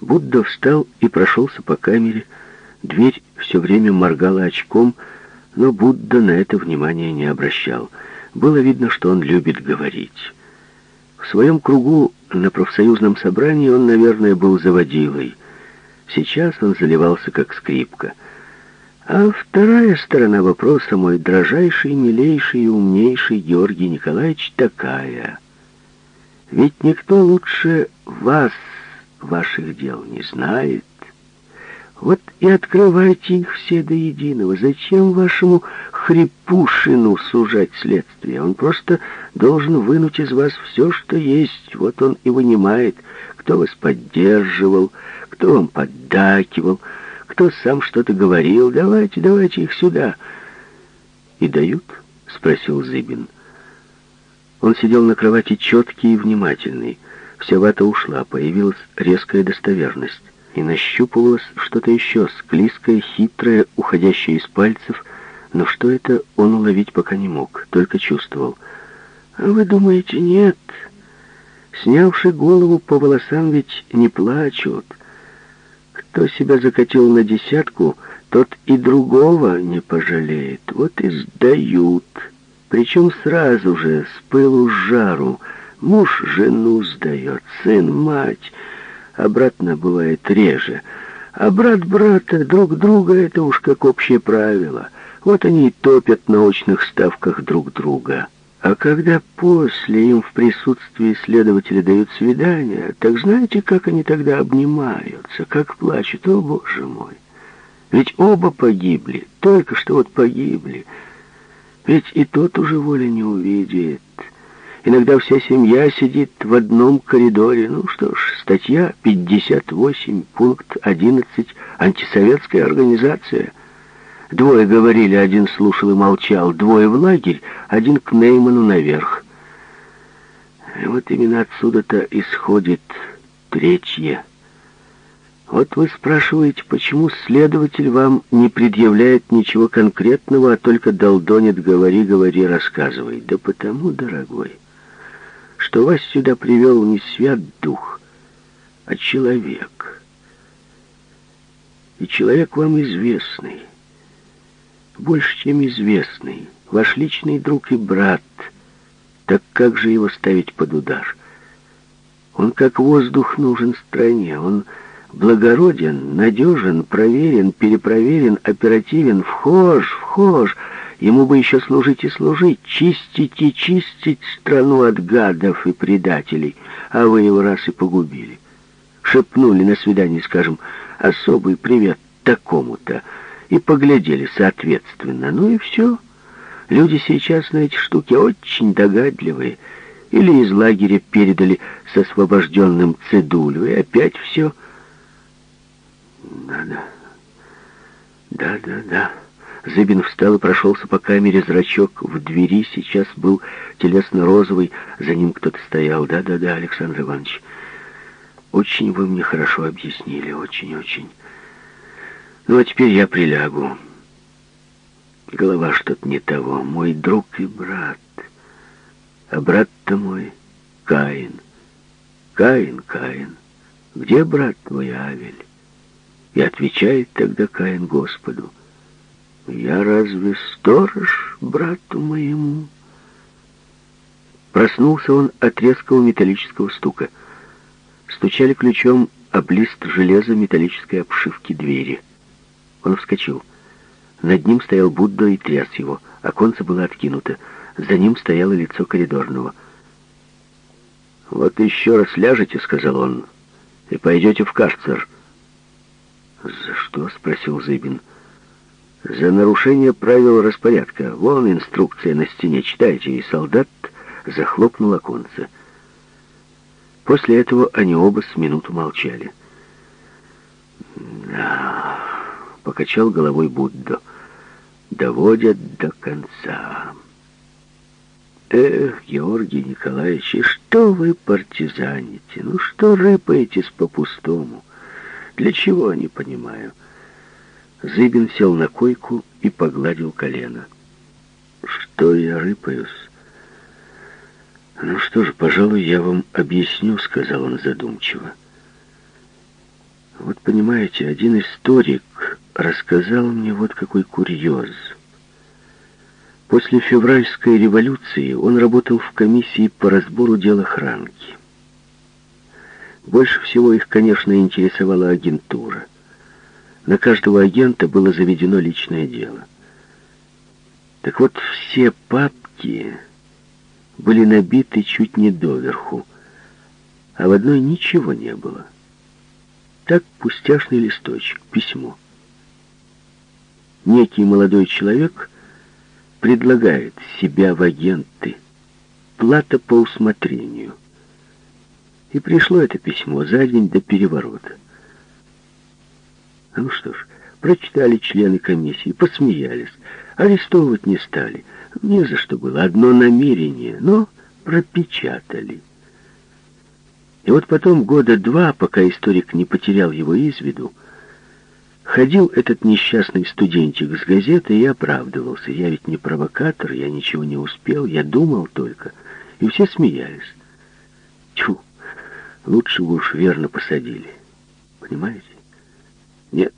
Будда встал и прошелся по камере. Дверь все время моргала очком, но Будда на это внимания не обращал. Было видно, что он любит говорить. В своем кругу на профсоюзном собрании он, наверное, был заводилой. Сейчас он заливался, как скрипка. А вторая сторона вопроса, мой дрожайший, милейший и умнейший Георгий Николаевич, такая. Ведь никто лучше вас ваших дел не знает. Вот и открывайте их все до единого. Зачем вашему Хрипушину сужать следствие? Он просто должен вынуть из вас все, что есть. Вот он и вынимает, кто вас поддерживал, кто вам поддакивал, кто сам что-то говорил. Давайте, давайте их сюда. И дают? Спросил Зыбин. Он сидел на кровати четкий и внимательный. Вся вата ушла, появилась резкая достоверность. И нащупывалось что-то еще, склизкое, хитрое, уходящее из пальцев, но что это, он уловить пока не мог, только чувствовал. «А вы думаете, нет? Снявши голову по волосам ведь не плачут. Кто себя закатил на десятку, тот и другого не пожалеет. Вот и сдают. Причем сразу же, с пылу с жару, Муж жену сдает, сын мать. Обратно бывает реже. А брат брата, друг друга, это уж как общее правило. Вот они и топят на очных ставках друг друга. А когда после им в присутствии следователя дают свидание, так знаете, как они тогда обнимаются, как плачут, о, боже мой. Ведь оба погибли, только что вот погибли. Ведь и тот уже воли не увидит. Иногда вся семья сидит в одном коридоре. Ну что ж, статья 58, пункт 11, антисоветская организация. Двое говорили, один слушал и молчал, двое в лагерь, один к Нейману наверх. И вот именно отсюда-то исходит третье. Вот вы спрашиваете, почему следователь вам не предъявляет ничего конкретного, а только долдонит «говори, говори, рассказывай». Да потому, дорогой, что вас сюда привел не свят дух, а человек. И человек вам известный, больше, чем известный, ваш личный друг и брат. Так как же его ставить под удар? Он как воздух нужен стране, он благороден, надежен, проверен, перепроверен, оперативен, вхож, вхож, Ему бы еще служить и служить, чистить и чистить страну от гадов и предателей, а вы его раз и погубили. Шепнули на свидании, скажем, особый привет такому-то, и поглядели соответственно. Ну и все. Люди сейчас на эти штуки очень догадливые. Или из лагеря передали с освобожденным цедулю, и опять все. Да-да, да-да-да. Зыбин встал и прошелся по камере. Зрачок в двери сейчас был телесно-розовый. За ним кто-то стоял. Да-да-да, Александр Иванович. Очень вы мне хорошо объяснили. Очень-очень. Ну, а теперь я прилягу. Голова что-то не того. Мой друг и брат. А брат-то мой Каин. Каин, Каин. Где брат твой Авель? И отвечает тогда Каин Господу. Я разве сторож брату моему? Проснулся он от резкого металлического стука. Стучали ключом об лист железа металлической обшивки двери. Он вскочил. Над ним стоял Будда и тряс его. Оконце было откинуто. За ним стояло лицо коридорного. «Вот еще раз ляжете», — сказал он, — «и пойдете в карцер». «За что?» — спросил Зыбин. «За за нарушение правил распорядка. Вон инструкция на стене, читайте, и солдат захлопнул оконце. После этого они оба с минуту молчали. «Да», — покачал головой Будда, — «доводят до конца». «Эх, Георгий Николаевич, и что вы партизаните? Ну что рыпаетесь по-пустому? Для чего, не понимаю?» Зыбин сел на койку и погладил колено. «Что я рыпаюсь?» «Ну что же, пожалуй, я вам объясню», — сказал он задумчиво. Вот понимаете, один историк рассказал мне вот какой курьез. После февральской революции он работал в комиссии по разбору дел охранки. Больше всего их, конечно, интересовала агентура. На каждого агента было заведено личное дело. Так вот, все папки были набиты чуть не доверху, а в одной ничего не было. Так пустяшный листочек, письмо. Некий молодой человек предлагает себя в агенты. Плата по усмотрению. И пришло это письмо за день до переворота. Ну что ж, прочитали члены комиссии, посмеялись. Арестовывать не стали. Не за что было. Одно намерение, но пропечатали. И вот потом года два, пока историк не потерял его из виду, ходил этот несчастный студентик с газеты и оправдывался. Я ведь не провокатор, я ничего не успел, я думал только. И все смеялись. Тьфу, лучше бы уж верно посадили. Понимаете? Нет,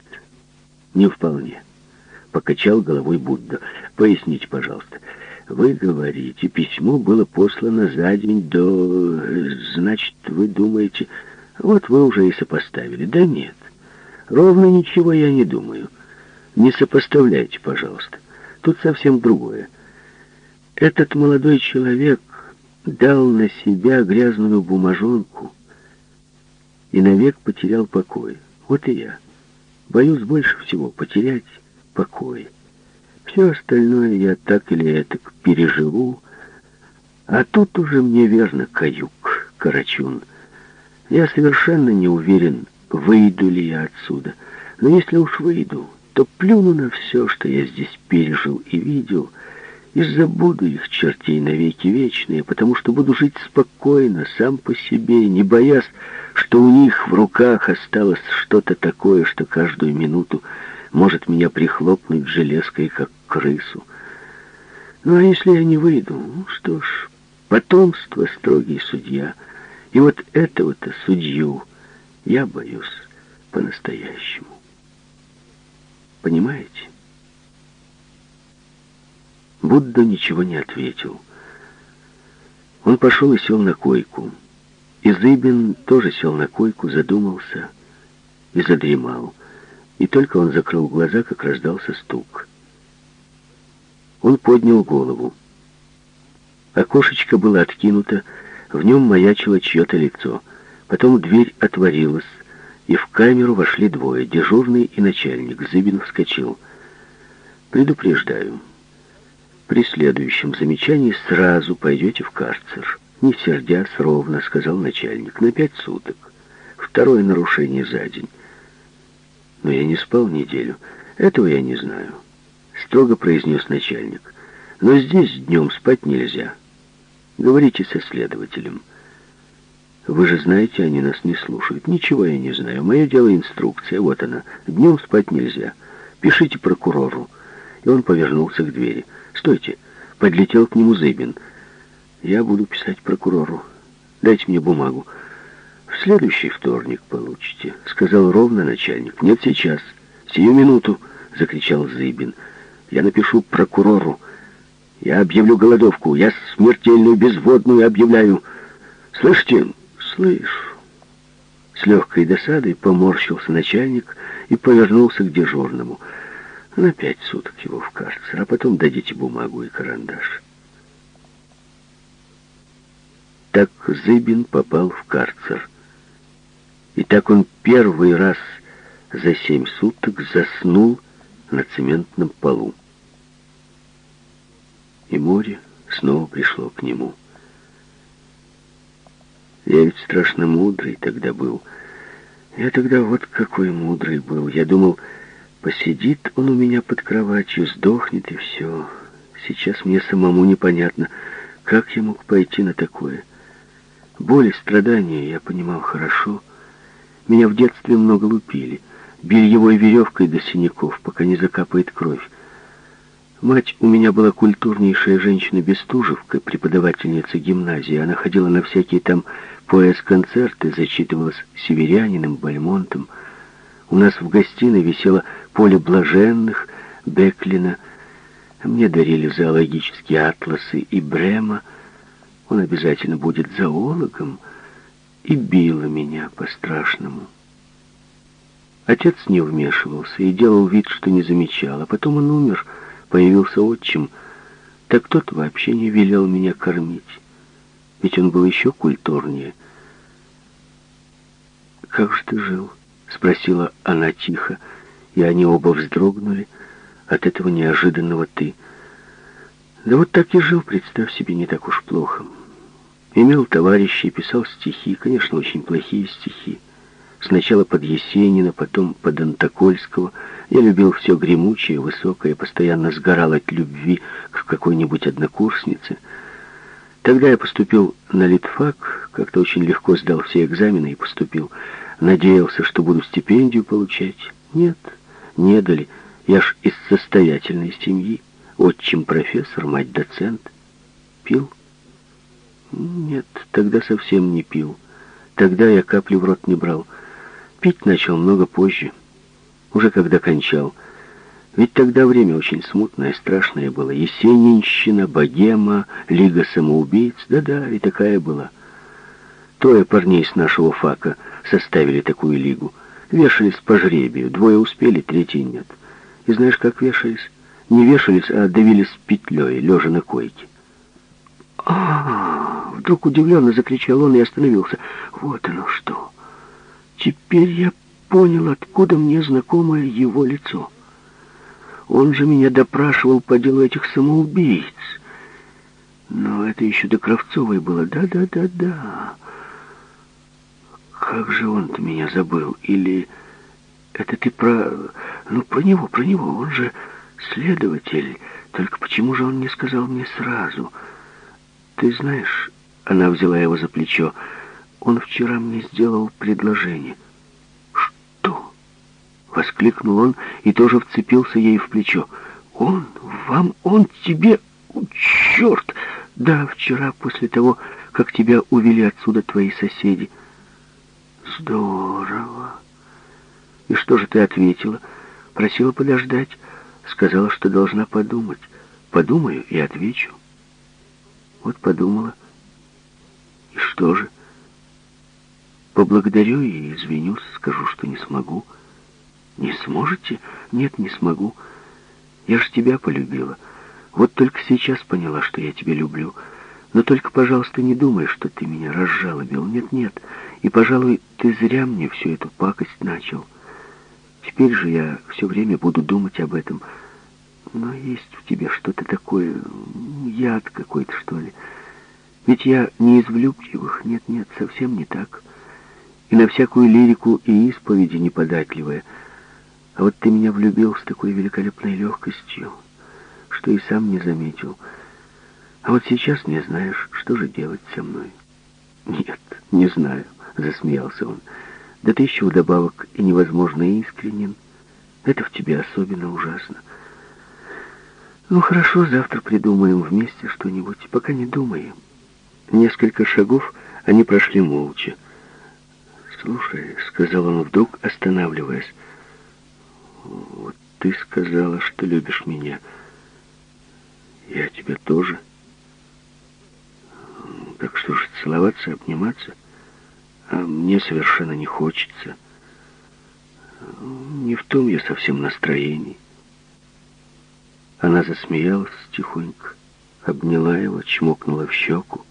не вполне. Покачал головой Будда. Поясните, пожалуйста. Вы говорите, письмо было послано за день до... Значит, вы думаете... Вот вы уже и сопоставили. Да нет. Ровно ничего я не думаю. Не сопоставляйте, пожалуйста. Тут совсем другое. Этот молодой человек дал на себя грязную бумажонку и навек потерял покой. Вот и я. Боюсь больше всего потерять покой. Все остальное я так или этак переживу, а тут уже мне верно каюк, Карачун. Я совершенно не уверен, выйду ли я отсюда. Но если уж выйду, то плюну на все, что я здесь пережил и видел, и забуду их чертей навеки вечные, потому что буду жить спокойно, сам по себе, не боясь, что у них в руках осталось что-то такое, что каждую минуту может меня прихлопнуть железкой, как крысу. Ну, а если я не выйду, ну, что ж, потомство строгий судья. И вот этого-то судью я боюсь по-настоящему. Понимаете? Будда ничего не ответил. Он пошел и сел на койку. И Зыбин тоже сел на койку, задумался и задремал. И только он закрыл глаза, как раздался стук. Он поднял голову. Окошечко было откинуто, в нем маячило чье-то лицо. Потом дверь отворилась, и в камеру вошли двое, дежурный и начальник. Зыбин вскочил. «Предупреждаю, при следующем замечании сразу пойдете в карцер». «Не сердясь, ровно», — сказал начальник, — «на пять суток. Второе нарушение за день». Но я не спал неделю. Этого я не знаю. Строго произнес начальник. Но здесь днем спать нельзя. Говорите со следователем. Вы же знаете, они нас не слушают. Ничего я не знаю. Мое дело инструкция. Вот она. Днем спать нельзя. Пишите прокурору. И он повернулся к двери. Стойте. Подлетел к нему Зыбин. Я буду писать прокурору. Дайте мне бумагу. «В следующий вторник получите», — сказал ровно начальник. «Нет, сейчас. Сию минуту», — закричал Зыбин. «Я напишу прокурору. Я объявлю голодовку. Я смертельную безводную объявляю. Слышите?» «Слышу». С легкой досадой поморщился начальник и повернулся к дежурному. «На пять суток его в карцер, а потом дадите бумагу и карандаш». Так Зыбин попал в карцер. И так он первый раз за семь суток заснул на цементном полу. И море снова пришло к нему. Я ведь страшно мудрый тогда был. Я тогда вот какой мудрый был. Я думал, посидит он у меня под кроватью, сдохнет и все. Сейчас мне самому непонятно, как я мог пойти на такое. Боль и страдания я понимал хорошо, меня в детстве много лупили. Бельевой веревкой до синяков, пока не закапает кровь. Мать у меня была культурнейшая женщина-бестужевка, преподавательница гимназии. Она ходила на всякие там пояс-концерты, зачитывалась северянином, бальмонтом. У нас в гостиной висело поле блаженных, Беклина. Мне дарили зоологические атласы и Брема. Он обязательно будет зоологом. И била меня по-страшному. Отец не вмешивался и делал вид, что не замечал. А потом он умер, появился отчим. Так тот вообще не велел меня кормить. Ведь он был еще культурнее. «Как же ты жил?» — спросила она тихо, и они оба вздрогнули от этого неожиданного «ты». «Да вот так и жил, представь себе, не так уж плохо. Имел товарищей, писал стихи, конечно, очень плохие стихи. Сначала под Есенина, потом под Антокольского. Я любил все гремучее, высокое, постоянно сгорал от любви к какой-нибудь однокурснице. Тогда я поступил на литфак, как-то очень легко сдал все экзамены и поступил. Надеялся, что буду стипендию получать. Нет, не дали. Я ж из состоятельной семьи. Отчим профессор, мать доцент. Пил? Нет, тогда совсем не пил. Тогда я капли в рот не брал. Пить начал много позже, уже когда кончал. Ведь тогда время очень смутное, страшное было. Есенинщина, богема, лига самоубийц. Да-да, и такая была. Трое парней с нашего фака составили такую лигу. Вешались по жребию. Двое успели, третий нет. И знаешь, как вешались? Не вешались, а давились петлей, лежа на койке. а, Вдруг удивленно закричал он и остановился. Вот оно что! Теперь я понял, откуда мне знакомое его лицо. Он же меня допрашивал по делу этих самоубийц. Но это еще до Кравцовой было. Да-да-да-да. Как же он-то меня забыл? Или это ты про... Ну, про него, про него. Он же следователь. Только почему же он не сказал мне сразу? Ты знаешь, она взяла его за плечо. Он вчера мне сделал предложение. Что? Воскликнул он и тоже вцепился ей в плечо. Он? Вам? Он тебе? Черт! Да, вчера, после того, как тебя увели отсюда твои соседи. Здорово. И что же ты ответила? Просила подождать. Сказала, что должна подумать. Подумаю и отвечу. Вот подумала. Что же? Поблагодарю и извинюсь, скажу, что не смогу. Не сможете? Нет, не смогу. Я ж тебя полюбила. Вот только сейчас поняла, что я тебя люблю. Но только, пожалуйста, не думай, что ты меня разжалобил. Нет, нет. И, пожалуй, ты зря мне всю эту пакость начал. Теперь же я все время буду думать об этом. Но есть в тебе что-то такое, яд какой-то, что ли. Ведь я не из влюбчивых. Нет, нет, совсем не так и на всякую лирику и исповеди неподатливая. А вот ты меня влюбил с такой великолепной легкостью, что и сам не заметил. А вот сейчас не знаешь, что же делать со мной. Нет, не знаю, засмеялся он. Да ты еще вдобавок и невозможно искренен. Это в тебе особенно ужасно. Ну хорошо, завтра придумаем вместе что-нибудь, пока не думаем. Несколько шагов они прошли молча. «Слушай», — сказал он вдруг, останавливаясь, — «вот ты сказала, что любишь меня. Я тебя тоже. Так что же, целоваться, обниматься? А мне совершенно не хочется. Не в том я совсем настроении». Она засмеялась тихонько, обняла его, чмокнула в щеку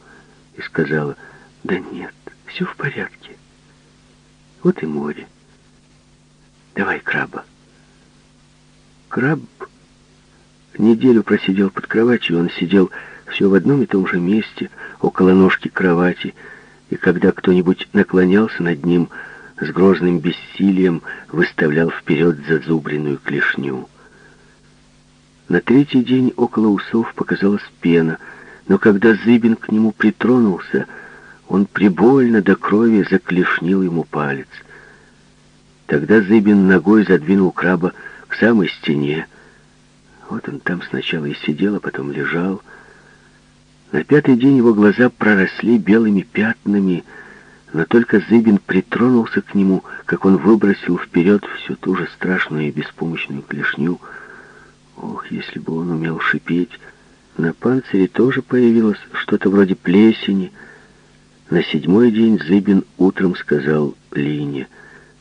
и сказала, «Да нет, все в порядке». Вот и море. Давай краба. Краб неделю просидел под кроватью. Он сидел все в одном и том же месте, около ножки кровати, и когда кто-нибудь наклонялся над ним, с грозным бессилием выставлял вперед зазубренную клешню. На третий день около усов показалась пена, но когда Зыбин к нему притронулся, он прибольно до крови заклешнил ему палец. Тогда Зыбин ногой задвинул краба к самой стене. Вот он там сначала и сидел, а потом лежал. На пятый день его глаза проросли белыми пятнами, Но только Зыбин притронулся к нему, как он выбросил вперед всю ту же страшную и беспомощную клешню. Ох, если бы он умел шипеть! На панцире тоже появилось что-то вроде плесени. На седьмой день Зыбин утром сказал Лине,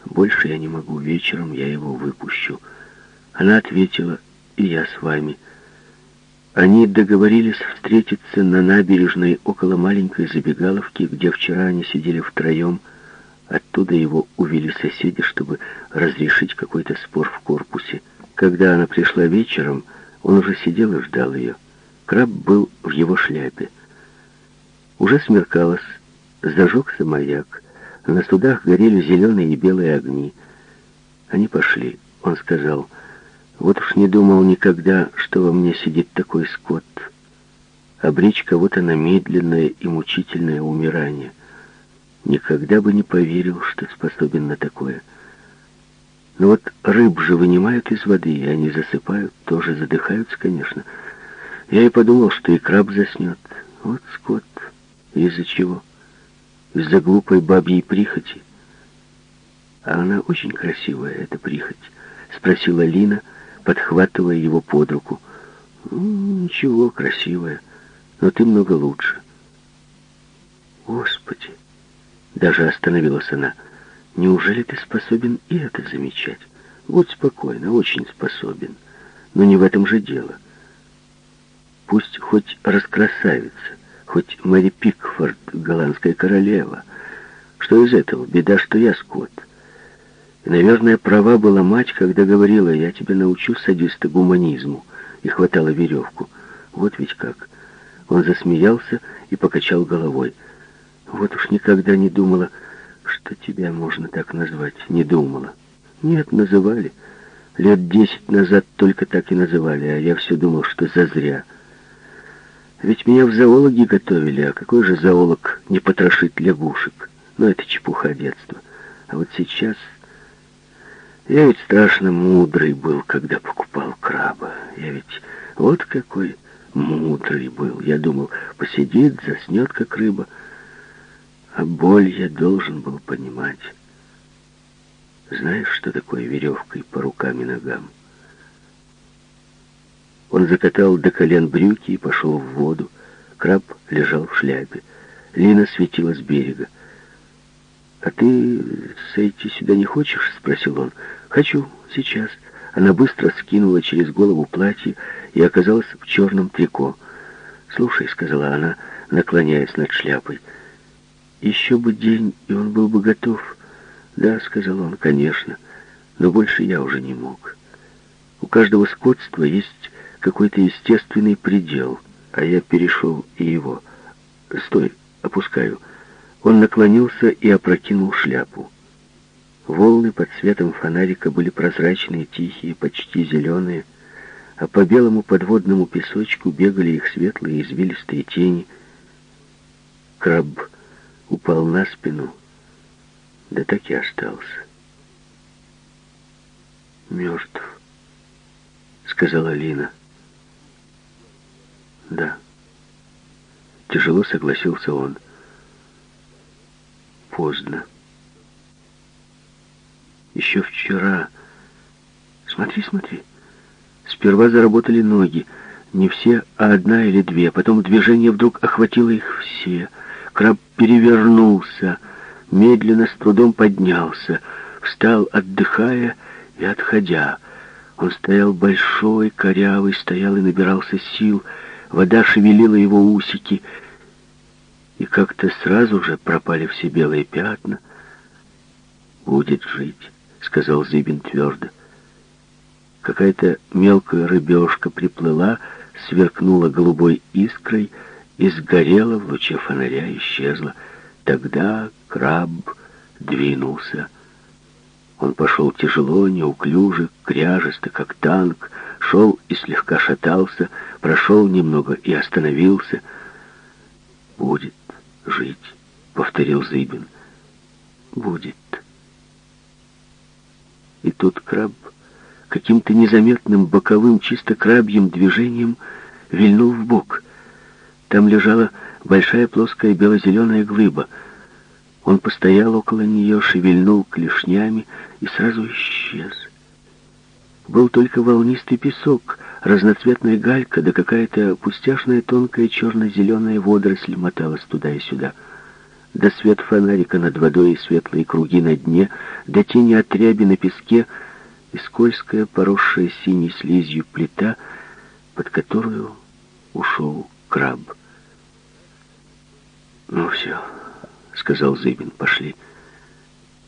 «Больше я не могу, вечером я его выпущу». Она ответила, «И я с вами». Они договорились встретиться на набережной около маленькой забегаловки, где вчера они сидели втроем. Оттуда его увели соседи, чтобы разрешить какой-то спор в корпусе. Когда она пришла вечером, он уже сидел и ждал ее. Краб был в его шляпе. Уже смеркалось, зажегся маяк. На судах горели зеленые и белые огни. Они пошли. Он сказал... Вот уж не думал никогда, что во мне сидит такой скот. Обречь кого-то на медленное и мучительное умирание. Никогда бы не поверил, что способен на такое. Но вот рыб же вынимают из воды, и они засыпают, тоже задыхаются, конечно. Я и подумал, что и краб заснет. Вот скот. Из-за чего? Из-за глупой бабьей прихоти. А она очень красивая, эта прихоть, спросила Лина, — подхватывая его под руку. «Ничего, красивая, но ты много лучше». «Господи!» Даже остановилась она. «Неужели ты способен и это замечать? Вот спокойно, очень способен. Но не в этом же дело. Пусть хоть раскрасавица, хоть Мэри Пикфорд, голландская королева. Что из этого? Беда, что я скот». И, наверное, права была мать, когда говорила, я тебя научу садиста гуманизму, и хватала веревку. Вот ведь как. Он засмеялся и покачал головой. Вот уж никогда не думала, что тебя можно так назвать. Не думала. Нет, называли. Лет десять назад только так и называли, а я все думал, что зазря. Ведь меня в зоологи готовили, а какой же зоолог не потрошит лягушек? Но это чепуха детства. А вот сейчас я ведь страшно мудрый был, когда покупал краба. Я ведь вот какой мудрый был. Я думал, посидит, заснет, как рыба. А боль я должен был понимать. Знаешь, что такое веревкой по рукам и ногам? Он закатал до колен брюки и пошел в воду. Краб лежал в шляпе. Лина светила с берега. «А ты сойти сюда не хочешь?» — спросил он. «Хочу, сейчас». Она быстро скинула через голову платье и оказалась в черном трико. «Слушай», — сказала она, наклоняясь над шляпой, — «еще бы день, и он был бы готов». «Да», — сказал он, — «конечно, но больше я уже не мог. У каждого скотства есть какой-то естественный предел, а я перешел и его. Стой, опускаю». Он наклонился и опрокинул шляпу. Волны под светом фонарика были прозрачные, тихие, почти зеленые, а по белому подводному песочку бегали их светлые извилистые тени. Краб упал на спину, да так и остался. «Мертв», — сказала Лина. «Да». Тяжело согласился он поздно. Еще вчера... Смотри, смотри. Сперва заработали ноги. Не все, а одна или две. Потом движение вдруг охватило их все. Краб перевернулся, медленно, с трудом поднялся, встал, отдыхая и отходя. Он стоял большой, корявый, стоял и набирался сил. Вода шевелила его усики, и как-то сразу же пропали все белые пятна. «Будет жить», — сказал Зыбин твердо. Какая-то мелкая рыбешка приплыла, сверкнула голубой искрой и сгорела в луче фонаря, исчезла. Тогда краб двинулся. Он пошел тяжело, неуклюже, кряжесто, как танк, шел и слегка шатался, прошел немного и остановился. «Будет», жить», — повторил Зыбин. «Будет». И тут краб каким-то незаметным боковым, чисто крабьим движением вильнул в бок. Там лежала большая плоская бело-зеленая глыба. Он постоял около нее, шевельнул клешнями и сразу исчез. Был только волнистый песок, разноцветная галька, да какая-то пустяшная тонкая черно-зеленая водоросль моталась туда и сюда. Да свет фонарика над водой и светлые круги на дне, да тени от ряби на песке и скользкая, поросшая синей слизью плита, под которую ушел краб. «Ну все», — сказал Зыбин, — «пошли».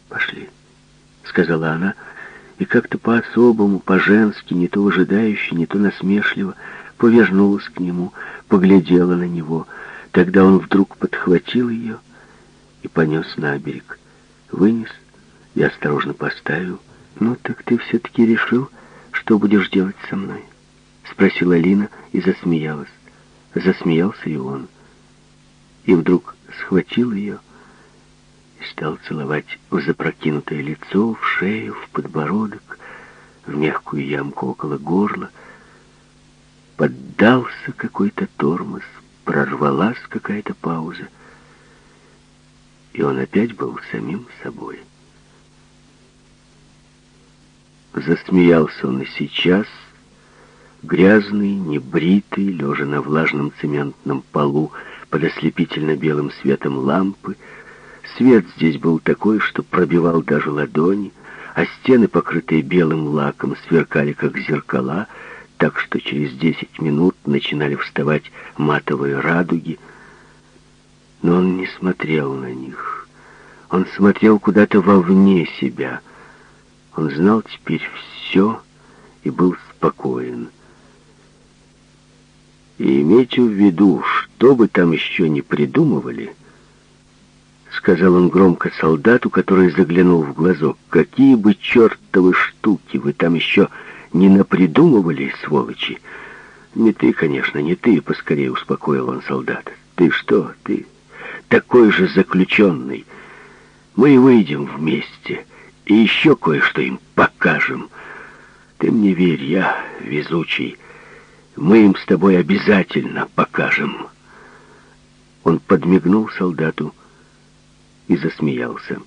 «Пошли», — сказала она, и как-то по-особому, по-женски, не то выжидающе, не то насмешливо, повернулась к нему, поглядела на него. Тогда он вдруг подхватил ее и понес на берег. Вынес и осторожно поставил. «Ну, так ты все-таки решил, что будешь делать со мной?» Спросила Лина и засмеялась. Засмеялся и он. И вдруг схватил ее и стал целовать в запрокинутое лицо, в шею, в подбородок, в мягкую ямку около горла. Поддался какой-то тормоз, прорвалась какая-то пауза, и он опять был самим собой. Засмеялся он и сейчас, грязный, небритый, лежа на влажном цементном полу под ослепительно белым светом лампы, Свет здесь был такой, что пробивал даже ладони, а стены, покрытые белым лаком, сверкали, как зеркала, так что через десять минут начинали вставать матовые радуги. Но он не смотрел на них. Он смотрел куда-то вовне себя. Он знал теперь все и был спокоен. И имейте в виду, что бы там еще не придумывали — сказал он громко солдату, который заглянул в глазок. «Какие бы чертовы штуки вы там еще не напридумывали, сволочи!» «Не ты, конечно, не ты», — поскорее успокоил он солдата. «Ты что, ты такой же заключенный. Мы выйдем вместе и еще кое-что им покажем. Ты мне верь, я везучий. Мы им с тобой обязательно покажем». Он подмигнул солдату и засмеялся.